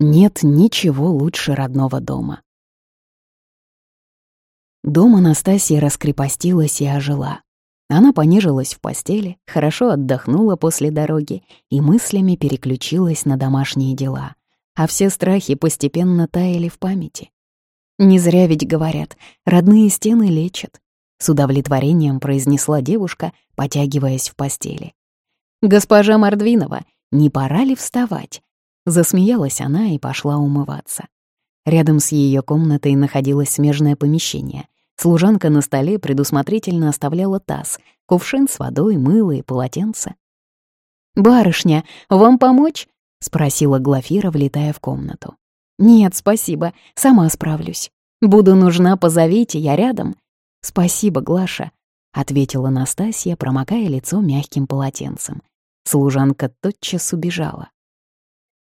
Нет ничего лучше родного дома. Дом Анастасии раскрепостилась и ожила. Она понежилась в постели, хорошо отдохнула после дороги и мыслями переключилась на домашние дела. А все страхи постепенно таяли в памяти. Не зря ведь говорят, родные стены лечат. С удовлетворением произнесла девушка, потягиваясь в постели. «Госпожа Мордвинова, не пора ли вставать? Засмеялась она и пошла умываться. Рядом с ее комнатой находилось смежное помещение. Служанка на столе предусмотрительно оставляла таз, кувшин с водой, мыло и полотенце. «Барышня, вам помочь?» — спросила Глафира, влетая в комнату. «Нет, спасибо, сама справлюсь. Буду нужна, позовите, я рядом». «Спасибо, Глаша», — ответила Настасья, промокая лицо мягким полотенцем. Служанка тотчас убежала.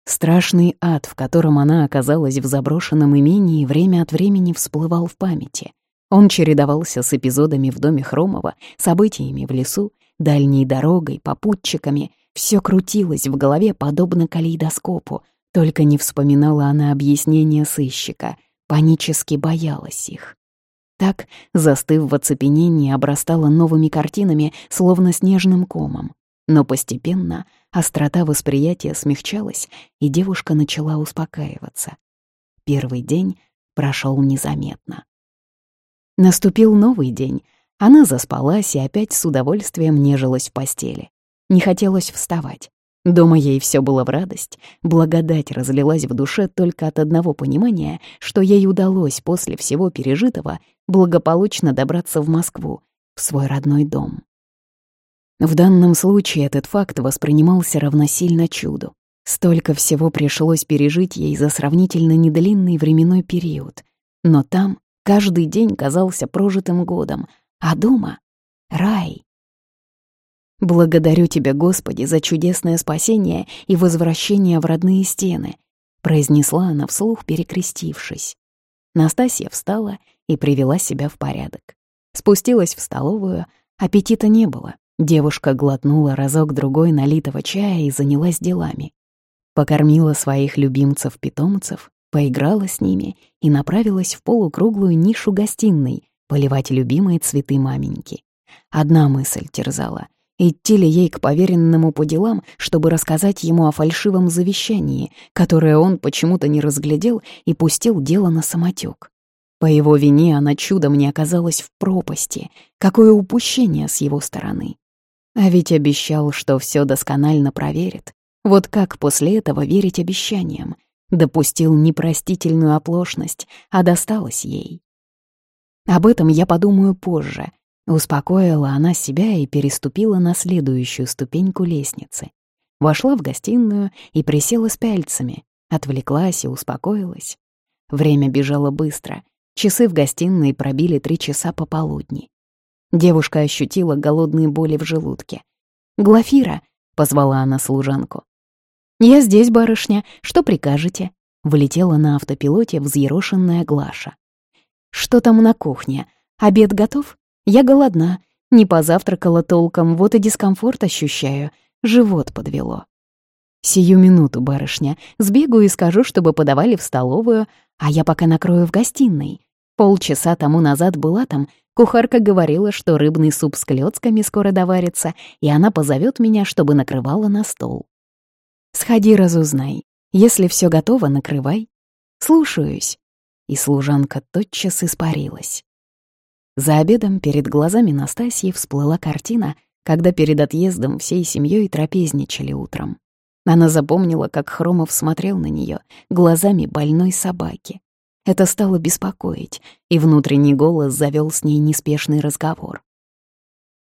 Страшный ад, в котором она оказалась в заброшенном имении, время от времени всплывал в памяти. Он чередовался с эпизодами в доме Хромова, событиями в лесу, дальней дорогой, попутчиками. Все крутилось в голове, подобно калейдоскопу, только не вспоминала она объяснения сыщика, панически боялась их. Так, застыв в оцепенении, обрастала новыми картинами, словно снежным комом. Но постепенно острота восприятия смягчалась, и девушка начала успокаиваться. Первый день прошел незаметно. Наступил новый день. Она заспалась и опять с удовольствием нежилась в постели. Не хотелось вставать. Дома ей все было в радость, благодать разлилась в душе только от одного понимания, что ей удалось после всего пережитого благополучно добраться в Москву, в свой родной дом. В данном случае этот факт воспринимался равносильно чуду. Столько всего пришлось пережить ей за сравнительно недлинный временной период. Но там каждый день казался прожитым годом, а дома — рай. «Благодарю Тебя, Господи, за чудесное спасение и возвращение в родные стены», произнесла она вслух, перекрестившись. Настасья встала и привела себя в порядок. Спустилась в столовую, аппетита не было. Девушка глотнула разок-другой налитого чая и занялась делами. Покормила своих любимцев-питомцев, поиграла с ними и направилась в полукруглую нишу гостиной поливать любимые цветы маменьки. Одна мысль терзала — идти ли ей к поверенному по делам, чтобы рассказать ему о фальшивом завещании, которое он почему-то не разглядел и пустил дело на самотек. По его вине она чудом не оказалась в пропасти. Какое упущение с его стороны. А ведь обещал, что все досконально проверит. Вот как после этого верить обещаниям? Допустил непростительную оплошность, а досталось ей. Об этом я подумаю позже. Успокоила она себя и переступила на следующую ступеньку лестницы. Вошла в гостиную и присела с пяльцами, отвлеклась и успокоилась. Время бежало быстро. Часы в гостиной пробили три часа пополудни. Девушка ощутила голодные боли в желудке. «Глафира!» — позвала она служанку. «Я здесь, барышня. Что прикажете?» Влетела на автопилоте взъерошенная Глаша. «Что там на кухне? Обед готов? Я голодна. Не позавтракала толком, вот и дискомфорт ощущаю. Живот подвело». «Сию минуту, барышня. Сбегу и скажу, чтобы подавали в столовую, а я пока накрою в гостиной. Полчаса тому назад была там, Кухарка говорила, что рыбный суп с клёцками скоро доварится, и она позовет меня, чтобы накрывала на стол. «Сходи, разузнай. Если все готово, накрывай. Слушаюсь». И служанка тотчас испарилась. За обедом перед глазами Настасьи всплыла картина, когда перед отъездом всей семьей трапезничали утром. Она запомнила, как Хромов смотрел на нее глазами больной собаки. Это стало беспокоить, и внутренний голос завел с ней неспешный разговор.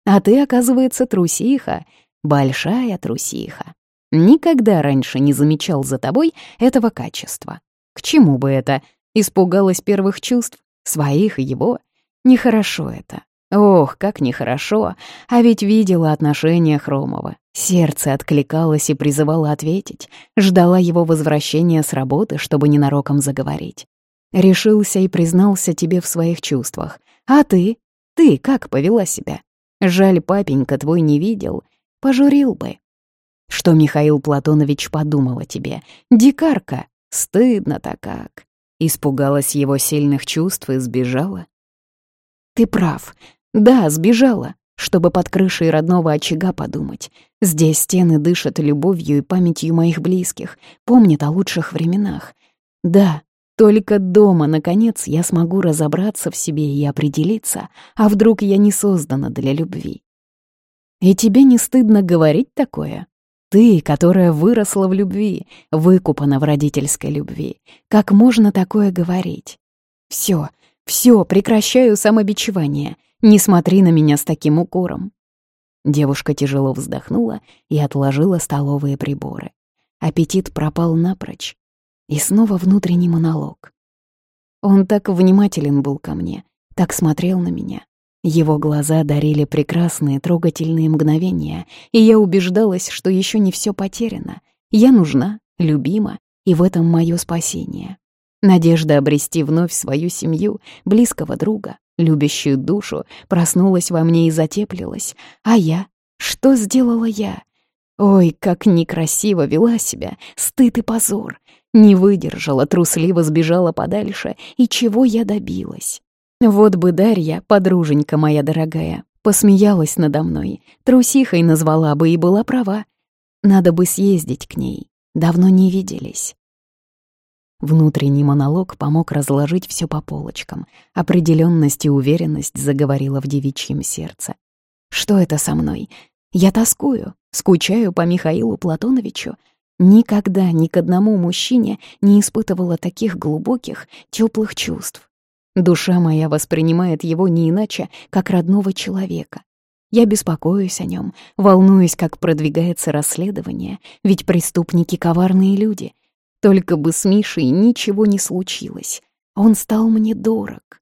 «А ты, оказывается, трусиха, большая трусиха. Никогда раньше не замечал за тобой этого качества. К чему бы это? Испугалась первых чувств, своих и его? Нехорошо это. Ох, как нехорошо. А ведь видела отношения Хромова. Сердце откликалось и призывало ответить. Ждала его возвращения с работы, чтобы ненароком заговорить. Решился и признался тебе в своих чувствах. А ты? Ты как повела себя? Жаль, папенька твой не видел. Пожурил бы. Что Михаил Платонович подумал о тебе? Дикарка, Стыдно-то как. Испугалась его сильных чувств и сбежала. Ты прав. Да, сбежала, чтобы под крышей родного очага подумать. Здесь стены дышат любовью и памятью моих близких, помнят о лучших временах. Да, только дома, наконец, я смогу разобраться в себе и определиться, а вдруг я не создана для любви. И тебе не стыдно говорить такое? Ты, которая выросла в любви, выкупана в родительской любви. Как можно такое говорить? Все, все, прекращаю самобичевание. Не смотри на меня с таким укором. Девушка тяжело вздохнула и отложила столовые приборы. Аппетит пропал напрочь. И снова внутренний монолог. Он так внимателен был ко мне, так смотрел на меня. Его глаза дарили прекрасные, трогательные мгновения, и я убеждалась, что еще не все потеряно. Я нужна, любима, и в этом мое спасение. Надежда обрести вновь свою семью, близкого друга, любящую душу, проснулась во мне и затеплилась. А я? Что сделала я? Ой, как некрасиво вела себя, стыд и позор. Не выдержала, трусливо сбежала подальше. И чего я добилась? Вот бы Дарья, подруженька моя дорогая, посмеялась надо мной, трусихой назвала бы и была права. Надо бы съездить к ней. Давно не виделись. Внутренний монолог помог разложить все по полочкам. Определенность и уверенность заговорила в девичьем сердце. Что это со мной? Я тоскую, скучаю по Михаилу Платоновичу, Никогда ни к одному мужчине не испытывала таких глубоких, теплых чувств. Душа моя воспринимает его не иначе, как родного человека. Я беспокоюсь о нем, волнуюсь, как продвигается расследование, ведь преступники — коварные люди. Только бы с Мишей ничего не случилось. Он стал мне дорог.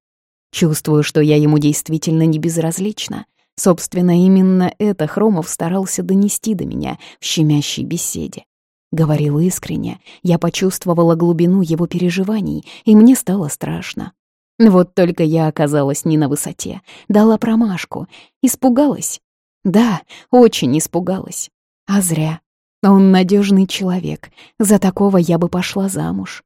Чувствую, что я ему действительно не безразлична. Собственно, именно это Хромов старался донести до меня в щемящей беседе. Говорил искренне, я почувствовала глубину его переживаний, и мне стало страшно. Вот только я оказалась не на высоте, дала промашку, испугалась. Да, очень испугалась. А зря. Он надежный человек, за такого я бы пошла замуж.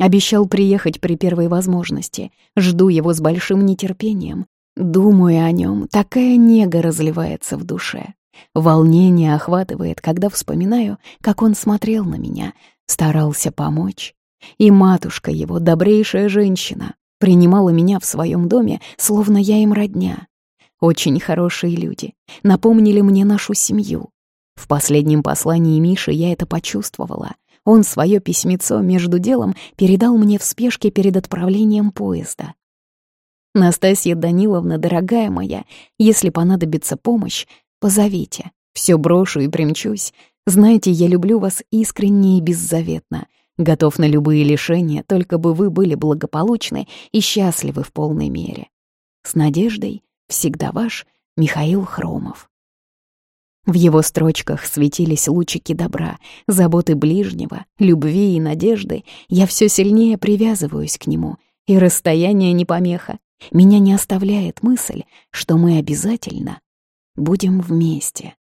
Обещал приехать при первой возможности, жду его с большим нетерпением. Думаю о нем, такая нега разливается в душе. Волнение охватывает, когда вспоминаю, как он смотрел на меня, старался помочь. И матушка его, добрейшая женщина, принимала меня в своем доме, словно я им родня. Очень хорошие люди, напомнили мне нашу семью. В последнем послании Миши я это почувствовала. Он свое письмецо между делом передал мне в спешке перед отправлением поезда. «Настасья Даниловна, дорогая моя, если понадобится помощь, Позовите. Все брошу и примчусь. Знаете, я люблю вас искренне и беззаветно. Готов на любые лишения, только бы вы были благополучны и счастливы в полной мере. С надеждой всегда ваш Михаил Хромов. В его строчках светились лучики добра, заботы ближнего, любви и надежды. Я все сильнее привязываюсь к нему, и расстояние не помеха. Меня не оставляет мысль, что мы обязательно будем вместе.